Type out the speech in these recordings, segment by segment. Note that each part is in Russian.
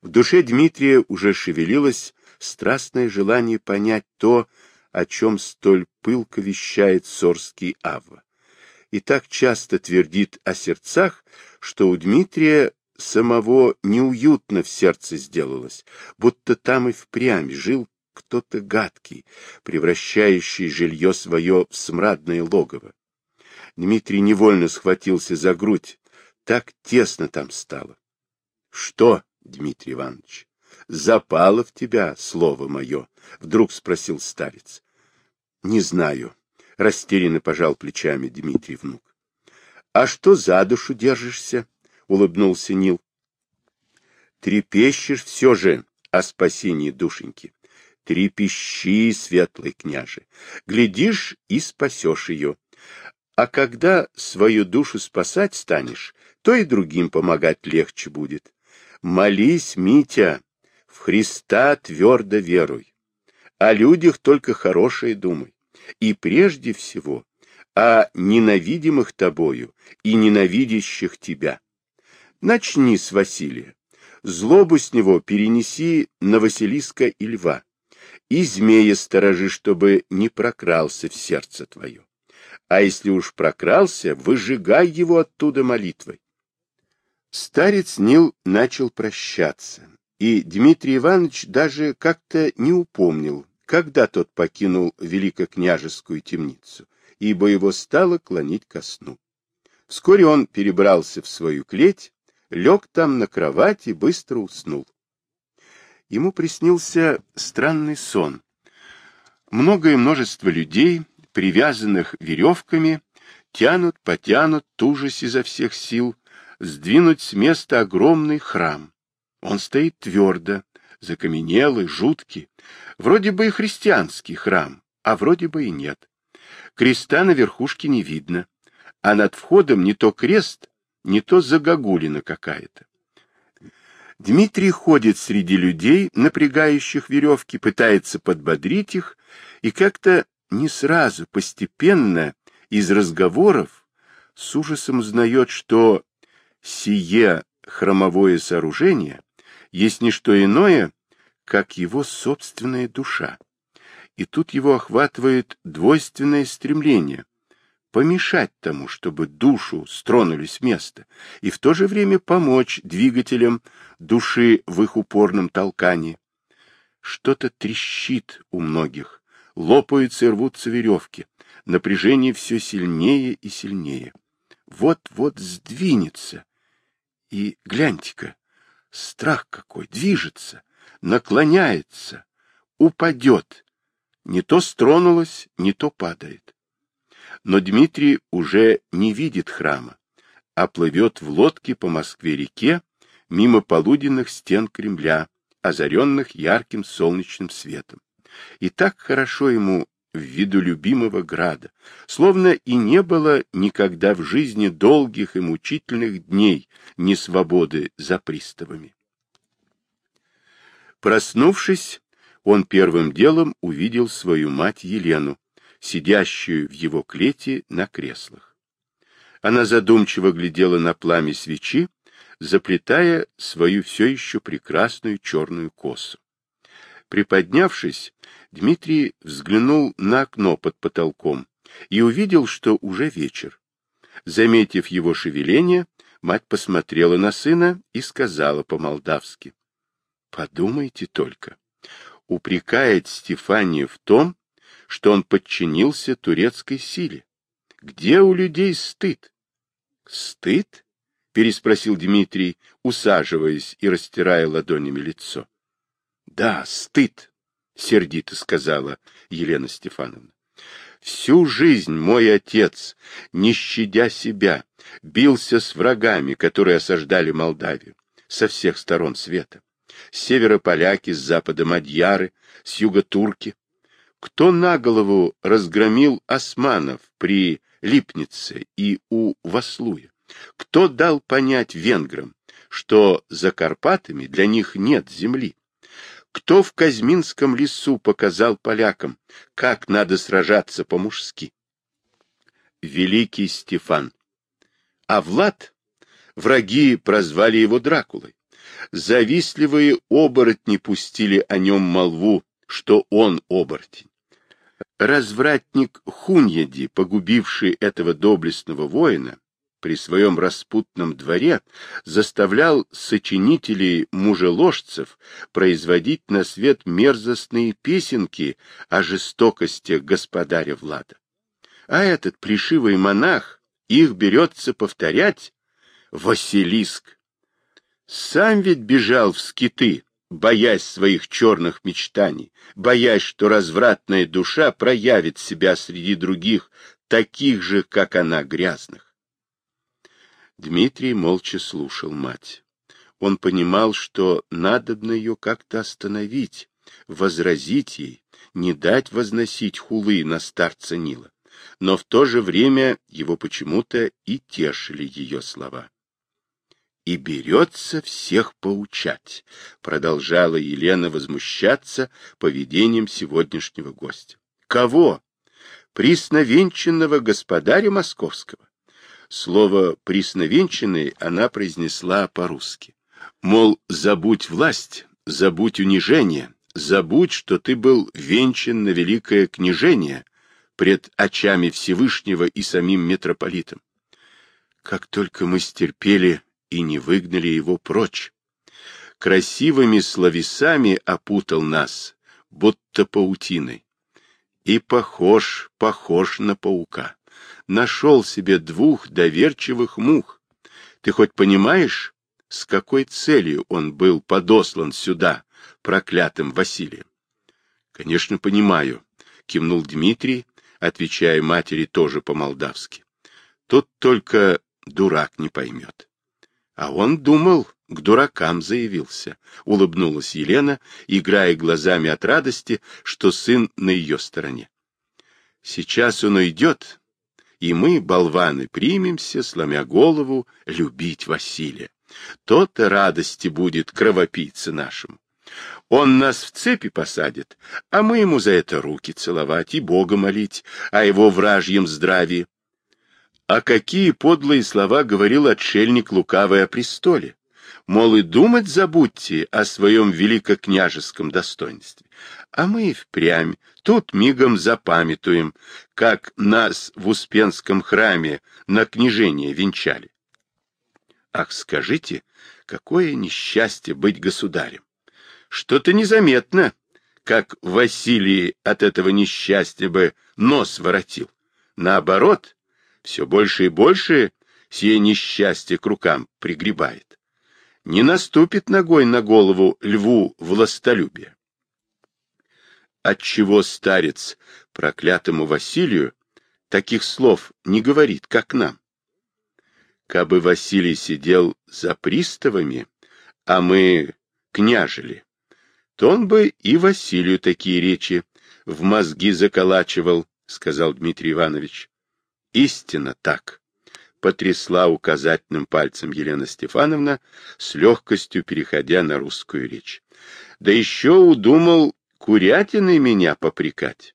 В душе Дмитрия уже шевелилось страстное желание понять то, о чем столь пылко вещает Сорский Авва. И так часто твердит о сердцах, что у Дмитрия самого неуютно в сердце сделалось, будто там и впрямь жил кто-то гадкий, превращающий жилье свое в смрадное логово. Дмитрий невольно схватился за грудь, так тесно там стало. — Что, Дмитрий Иванович, запало в тебя слово мое? — вдруг спросил старец. — Не знаю, — растерянно пожал плечами Дмитрий внук. — А что за душу держишься? — улыбнулся Нил. — Трепещешь все же о спасении душеньки. Трепещи, светлый княже, глядишь и спасешь ее. А когда свою душу спасать станешь, то и другим помогать легче будет. Молись, Митя, в Христа твердо веруй. О людях только хорошее думай. И прежде всего о ненавидимых тобою и ненавидящих тебя. Начни с Василия. Злобу с него перенеси на Василиска и Льва. И змея сторожи, чтобы не прокрался в сердце твое. А если уж прокрался, выжигай его оттуда молитвой. Старец Нил начал прощаться, и Дмитрий Иванович даже как-то не упомнил, когда тот покинул великокняжескую темницу, ибо его стало клонить ко сну. Вскоре он перебрался в свою клеть, лег там на кровать и быстро уснул. Ему приснился странный сон. Многое множество людей, привязанных веревками, тянут, потянут, тужась изо всех сил, сдвинуть с места огромный храм. Он стоит твердо, закаменелый, жуткий, вроде бы и христианский храм, а вроде бы и нет. Креста на верхушке не видно, а над входом не то крест, не то загогулина какая-то. Дмитрий ходит среди людей, напрягающих веревки, пытается подбодрить их, и как-то не сразу, постепенно, из разговоров, с ужасом узнает, что сие хромовое сооружение есть не что иное, как его собственная душа. И тут его охватывает двойственное стремление помешать тому, чтобы душу стронули с места, и в то же время помочь двигателям души в их упорном толкании. Что-то трещит у многих, лопаются и рвутся веревки, напряжение все сильнее и сильнее. Вот-вот сдвинется. И гляньте-ка, страх какой, движется, наклоняется, упадет. Не то стронулось, не то падает. Но Дмитрий уже не видит храма, а плывет в лодке по Москве-реке мимо полуденных стен Кремля, озаренных ярким солнечным светом. И так хорошо ему в виду любимого града, словно и не было никогда в жизни долгих и мучительных дней несвободы за приставами. Проснувшись, он первым делом увидел свою мать Елену, сидящую в его клете на креслах. Она задумчиво глядела на пламя свечи, заплетая свою все еще прекрасную черную косу. Приподнявшись, Дмитрий взглянул на окно под потолком и увидел, что уже вечер. Заметив его шевеление, мать посмотрела на сына и сказала по-молдавски. — Подумайте только. Упрекает Стефанию в том, что он подчинился турецкой силе. Где у людей стыд? Стыд? переспросил Дмитрий, усаживаясь и растирая ладонями лицо. Да, стыд, сердито сказала Елена Стефановна. Всю жизнь мой отец, не щадя себя, бился с врагами, которые осаждали Молдавию со всех сторон света. С севера поляки, с запада мадьяры, с юга турки кто на голову разгромил османов при Липнице и у Васлуя? Кто дал понять венграм, что за Карпатами для них нет земли? Кто в Казьминском лесу показал полякам, как надо сражаться по-мужски? Великий Стефан. А Влад, враги прозвали его Дракулой. Завистливые оборотни пустили о нем молву, что он оборотень. Развратник Хуньяди, погубивший этого доблестного воина, при своем распутном дворе заставлял сочинителей мужеложцев производить на свет мерзостные песенки о жестокости господаря Влада. А этот плешивый монах их берется повторять Василиск. Сам ведь бежал в скиты, боясь своих черных мечтаний, боясь, что развратная душа проявит себя среди других, таких же, как она, грязных. Дмитрий молча слушал мать. Он понимал, что надобно ее как-то остановить, возразить ей, не дать возносить хулы на старца Нила. Но в то же время его почему-то и тешили ее слова. «И берется всех поучать», — продолжала Елена возмущаться поведением сегодняшнего гостя. «Кого? Присновенченного господаря московского? Слово «присновенчанный» она произнесла по-русски. Мол, забудь власть, забудь унижение, забудь, что ты был венчан на великое княжение пред очами Всевышнего и самим митрополитом. Как только мы стерпели и не выгнали его прочь. Красивыми словесами опутал нас, будто паутиной. И похож, похож на паука нашел себе двух доверчивых мух. Ты хоть понимаешь, с какой целью он был подослан сюда, проклятым Василием? — Конечно, понимаю, — кивнул Дмитрий, отвечая матери тоже по-молдавски. Тут только дурак не поймет. А он думал, к дуракам заявился, — улыбнулась Елена, играя глазами от радости, что сын на ее стороне. Сейчас он уйдет, и мы, болваны, примемся, сломя голову, любить Василия. То-то радости будет кровопийце нашему. Он нас в цепи посадит, а мы ему за это руки целовать и Бога молить о его вражьем здравии. А какие подлые слова говорил отшельник лукавый о престоле? Мол, и думать забудьте о своем великокняжеском достоинстве. А мы и впрямь тут мигом запамятуем, как нас в Успенском храме на княжение венчали. Ах, скажите, какое несчастье быть государем! Что-то незаметно, как Василий от этого несчастья бы нос воротил. Наоборот, все больше и больше сие несчастье к рукам пригребает. Не наступит ногой на голову льву властолюбие отчего старец проклятому Василию таких слов не говорит, как нам. Кабы Василий сидел за приставами, а мы княжили, то он бы и Василию такие речи в мозги заколачивал, — сказал Дмитрий Иванович. Истинно так, — потрясла указательным пальцем Елена Стефановна, с легкостью переходя на русскую речь. Да еще удумал курятиной меня попрекать?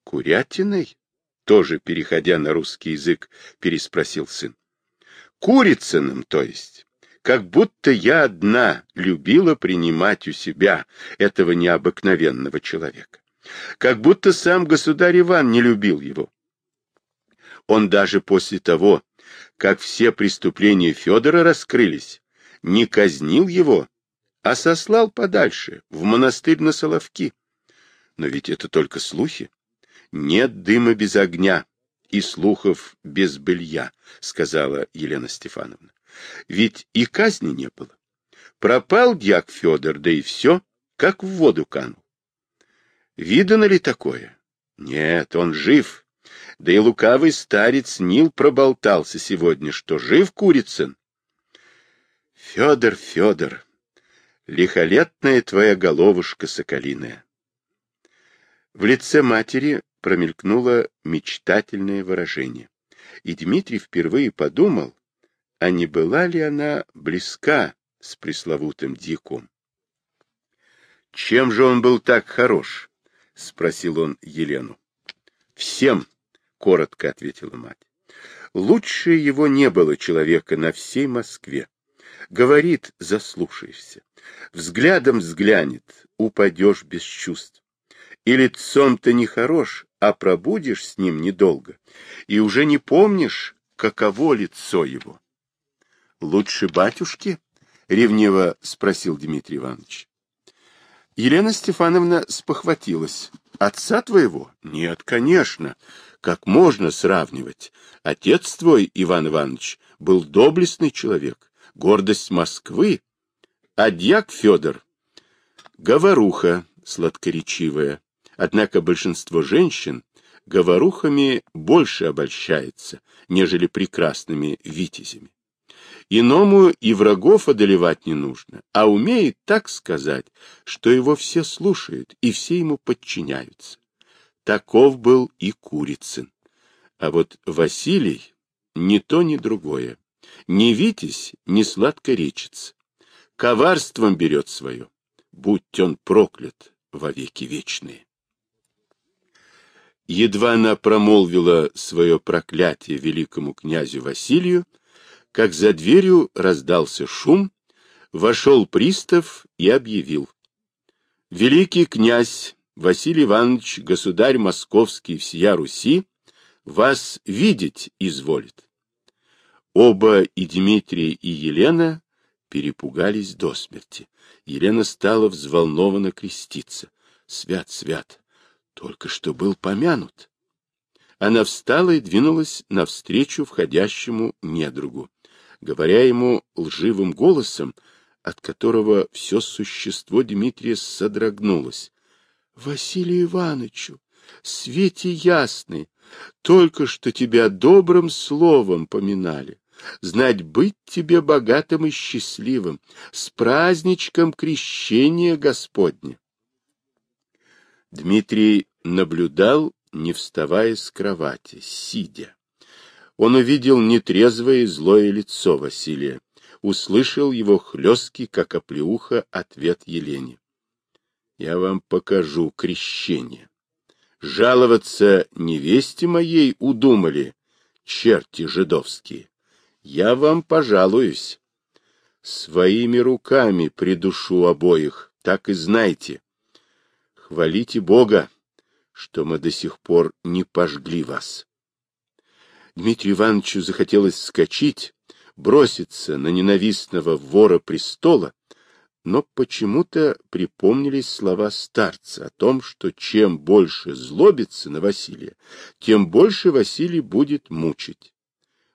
— Курятиной? — тоже переходя на русский язык, переспросил сын. — Курицыным, то есть. Как будто я одна любила принимать у себя этого необыкновенного человека. Как будто сам государь Иван не любил его. Он даже после того, как все преступления Федора раскрылись, не казнил его, а сослал подальше, в монастырь на Соловки. Но ведь это только слухи. Нет дыма без огня и слухов без белья, сказала Елена Стефановна. Ведь и казни не было. Пропал дьяк Федор, да и все, как в воду канул. Видано ли такое? Нет, он жив. Да и лукавый старец Нил проболтался сегодня, что жив Курицын. Федор, Федор, лихолетная твоя головушка соколиная. В лице матери промелькнуло мечтательное выражение, и Дмитрий впервые подумал, а не была ли она близка с пресловутым диком. «Чем же он был так хорош?» — спросил он Елену. «Всем», — коротко ответила мать. «Лучше его не было человека на всей Москве. Говорит, заслушаешься. Взглядом взглянет, упадешь без чувств. И лицом-то не хорош, а пробудешь с ним недолго, и уже не помнишь, каково лицо его. — Лучше батюшки? — ревниво спросил Дмитрий Иванович. Елена Стефановна спохватилась. — Отца твоего? — Нет, конечно. Как можно сравнивать? Отец твой, Иван Иванович, был доблестный человек, гордость Москвы. А дьяк Федор — говоруха сладкоречивая. Однако большинство женщин говорухами больше обольщается, нежели прекрасными витязями. Иному и врагов одолевать не нужно, а умеет так сказать, что его все слушают и все ему подчиняются. Таков был и Курицын. А вот Василий ни то, ни другое. Не витязь, не сладкоречится. Коварством берет свое. Будь он проклят во веки вечные. Едва она промолвила свое проклятие великому князю Василию, как за дверью раздался шум, вошел пристав и объявил. Великий князь Василий Иванович, государь московский всея Руси, вас видеть изволит. Оба, и Дмитрий, и Елена, перепугались до смерти. Елена стала взволнованно креститься. Свят, свят, только что был помянут. Она встала и двинулась навстречу входящему недругу говоря ему лживым голосом, от которого все существо Дмитрия содрогнулось. — Василию Ивановичу, свете ясный, только что тебя добрым словом поминали. Знать быть тебе богатым и счастливым, с праздничком крещения Господня. Дмитрий наблюдал, не вставая с кровати, сидя. Он увидел нетрезвое и злое лицо Василия, услышал его хлесткий, как оплеуха, ответ Елене. «Я вам покажу крещение. Жаловаться невесте моей удумали, черти жидовские. Я вам пожалуюсь. Своими руками придушу обоих, так и знайте. Хвалите Бога, что мы до сих пор не пожгли вас. Дмитрию Ивановичу захотелось вскочить, броситься на ненавистного вора престола, но почему-то припомнились слова старца о том, что чем больше злобится на Василия, тем больше Василий будет мучить.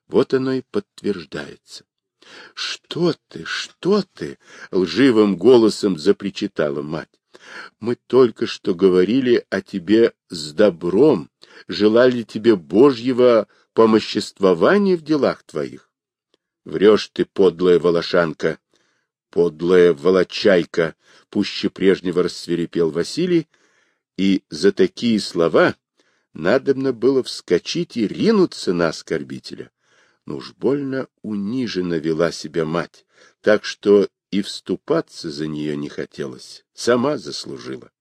Вот оно и подтверждается. — Что ты, что ты? — лживым голосом запричитала мать. — Мы только что говорили о тебе с добром, желали тебе Божьего помоществование в делах твоих. Врешь ты, подлая волошанка, подлая волочайка, пуще прежнего рассверепел Василий, и за такие слова надобно было вскочить и ринуться на оскорбителя. Но уж больно униженно вела себя мать, так что и вступаться за нее не хотелось, сама заслужила.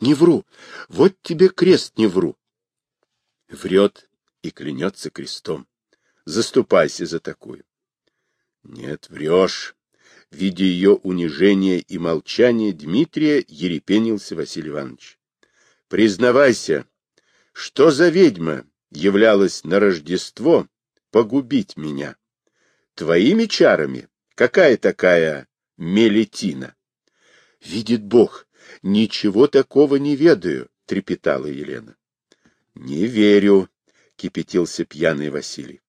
Не вру, вот тебе крест не вру. Врет и клянется крестом. Заступайся за такую. Нет, врешь. Видя ее унижение и молчание Дмитрия, ерепенился Василий Иванович. Признавайся, что за ведьма являлась на Рождество погубить меня? Твоими чарами? Какая такая мелетина? Видит Бог, ничего такого не ведаю, трепетала Елена. Не верю, кипятился пьяный Василий.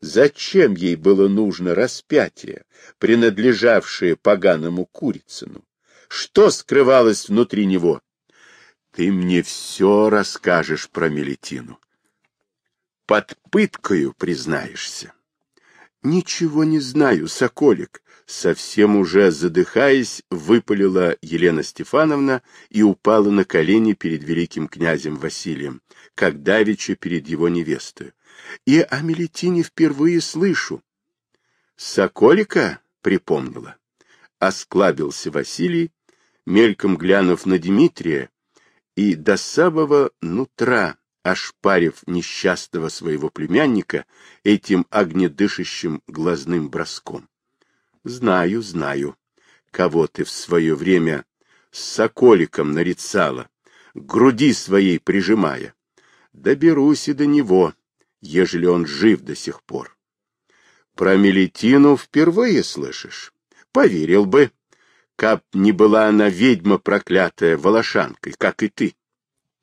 Зачем ей было нужно распятие, принадлежавшее поганому Курицыну? Что скрывалось внутри него? Ты мне все расскажешь про Мелетину. Под пыткою признаешься. Ничего не знаю, Соколик, совсем уже задыхаясь, выпалила Елена Стефановна и упала на колени перед великим князем Василием, как давеча перед его невестой. И о Мелетине впервые слышу. Соколика припомнила. Осклабился Василий, мельком глянув на Дмитрия, и до самого нутра, ошпарив несчастного своего племянника этим огнедышащим глазным броском. Знаю, знаю, кого ты в свое время с соколиком нарицала, груди своей прижимая. Доберусь и до него, ежели он жив до сих пор. Про Мелитину впервые слышишь? Поверил бы, каб не была она ведьма проклятая волошанкой, как и ты.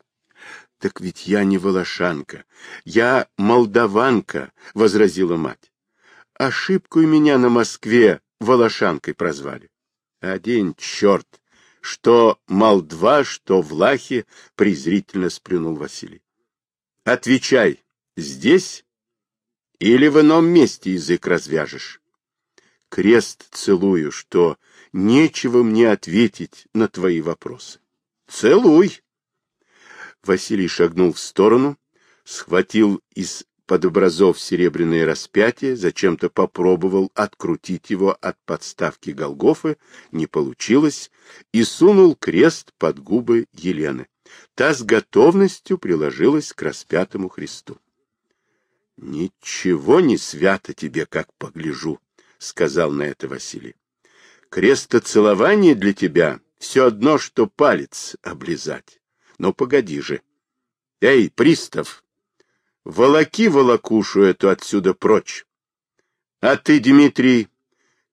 — Так ведь я не волошанка, я молдаванка, — возразила мать. — Ошибку меня на Москве волошанкой прозвали. Один черт, что молдва, что влахи, презрительно сплюнул Василий. — Отвечай, здесь или в ином месте язык развяжешь? Крест целую, что нечего мне ответить на твои вопросы. Целуй! Василий шагнул в сторону, схватил из под образов серебряное распятие, зачем-то попробовал открутить его от подставки Голгофы, не получилось, и сунул крест под губы Елены. Та с готовностью приложилась к распятому Христу. — Ничего не свято тебе, как погляжу, — сказал на это Василий. — Крестоцелование для тебя все одно, что палец облизать. Но погоди же. Эй, пристав! Волоки волокушу эту отсюда прочь. А ты, Дмитрий,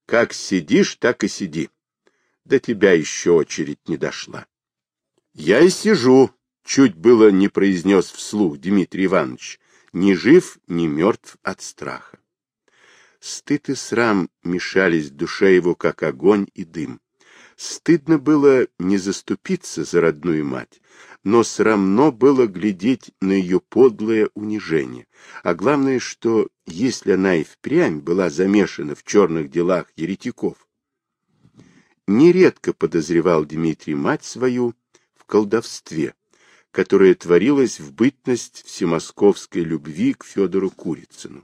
как сидишь, так и сиди. До тебя еще очередь не дошла. Я и сижу, чуть было не произнес вслух Дмитрий Иванович, ни жив, ни мертв от страха. Стыд и срам мешались в душе его, как огонь и дым. Стыдно было не заступиться за родную мать, но срамно было глядеть на ее подлое унижение. А главное, что если она и впрямь была замешана в черных делах еретиков, нередко подозревал Дмитрий мать свою в колдовстве, которое творилось в бытность всемосковской любви к Федору Курицыну.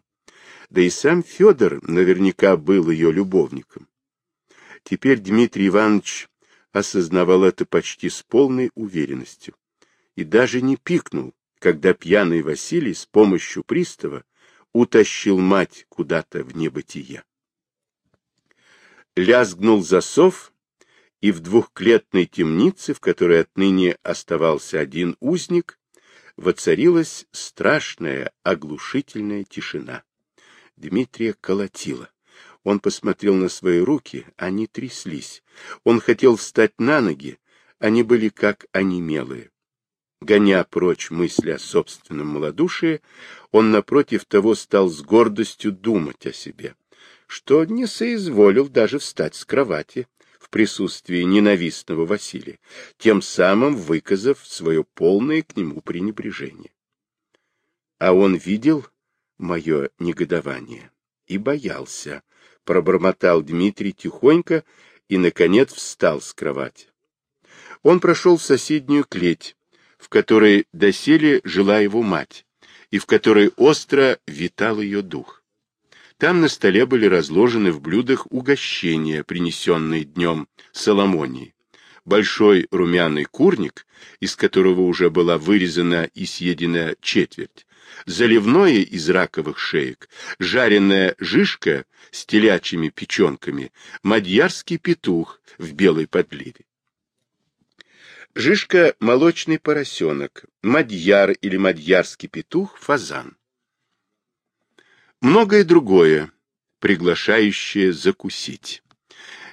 Да и сам Федор наверняка был ее любовником. Теперь Дмитрий Иванович осознавал это почти с полной уверенностью и даже не пикнул, когда пьяный Василий с помощью пристава утащил мать куда-то в небытие. Лязгнул засов, и в двухклетной темнице, в которой отныне оставался один узник, воцарилась страшная оглушительная тишина. Дмитрия колотила. Он посмотрел на свои руки, они тряслись. Он хотел встать на ноги, они были как онемелые. Гоня прочь мысли о собственном малодушии, он, напротив того, стал с гордостью думать о себе, что не соизволил даже встать с кровати присутствии ненавистного Василия, тем самым выказав свое полное к нему пренебрежение. А он видел мое негодование и боялся, пробормотал Дмитрий тихонько и, наконец, встал с кровати. Он прошел в соседнюю клеть, в которой доселе жила его мать, и в которой остро витал ее дух. Там на столе были разложены в блюдах угощения, принесенные днем Соломонии. Большой румяный курник, из которого уже была вырезана и съедена четверть, заливное из раковых шеек, жареная жишка с телячьими печенками, мадьярский петух в белой подливе. Жишка – молочный поросенок, мадьяр или мадьярский петух – фазан. Многое другое, приглашающее закусить.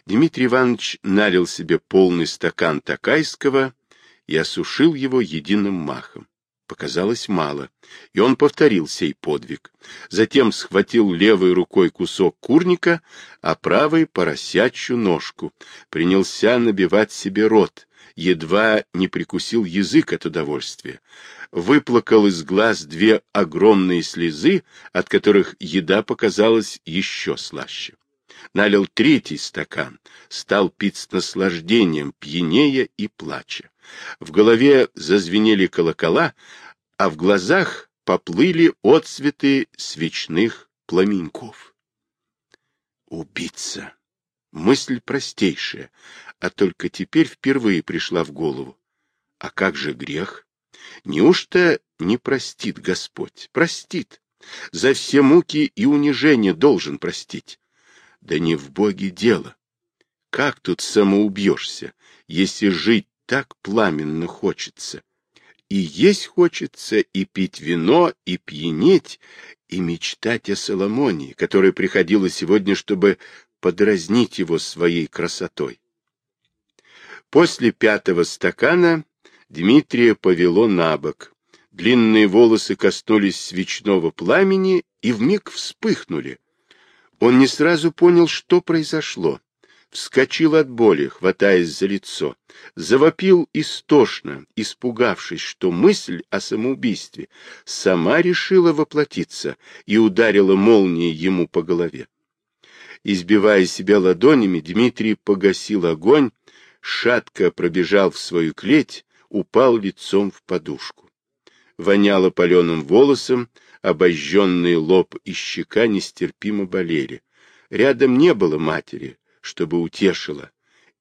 Дмитрий Иванович налил себе полный стакан такайского и осушил его единым махом. Показалось мало, и он повторил сей подвиг. Затем схватил левой рукой кусок курника, а правой поросячью ножку. Принялся набивать себе рот, едва не прикусил язык от удовольствия. Выплакал из глаз две огромные слезы, от которых еда показалась еще слаще. Налил третий стакан, стал пить с наслаждением, пьянея и плача. В голове зазвенели колокола, а в глазах поплыли отцветы свечных пламеньков. Убийца! Мысль простейшая, а только теперь впервые пришла в голову. А как же грех? Неужто не простит Господь? Простит. За все муки и унижения должен простить. Да не в Боге дело. Как тут самоубьешься, если жить так пламенно хочется? И есть хочется, и пить вино, и пьянеть, и мечтать о Соломоне, которая приходила сегодня, чтобы подразнить его своей красотой. После пятого стакана Дмитрия повело на бок. Длинные волосы коснулись свечного пламени и вмиг вспыхнули. Он не сразу понял, что произошло вскочил от боли, хватаясь за лицо, завопил истошно, испугавшись, что мысль о самоубийстве сама решила воплотиться и ударила молнией ему по голове. Избивая себя ладонями, Дмитрий погасил огонь, шатко пробежал в свою клеть, упал лицом в подушку. Воняло паленым волосом, обожженный лоб и щека нестерпимо болели. Рядом не было матери, чтобы утешила,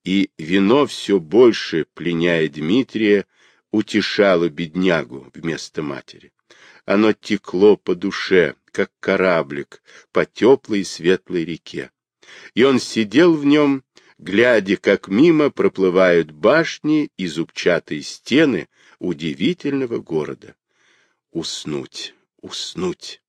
и вино все больше, пленяя Дмитрия, утешало беднягу вместо матери. Оно текло по душе, как кораблик, по теплой светлой реке. И он сидел в нем, глядя, как мимо проплывают башни и зубчатые стены удивительного города. Уснуть, уснуть.